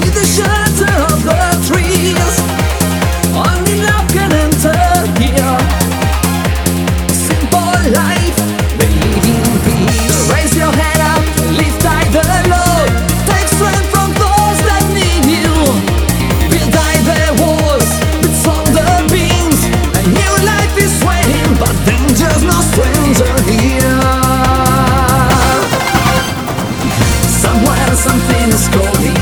the shelter of the trees. Only love can enter here. Simple life, in peace. Raise your head up, lift high the load. Take strength from those that need you. The the beams. A new life is waiting, but danger's no stranger here. Somewhere something is calling.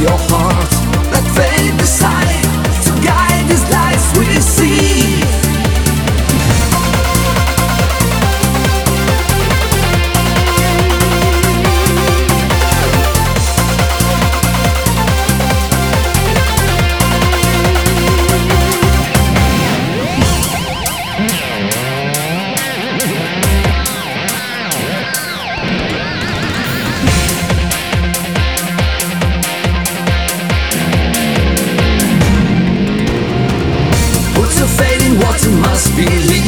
Your you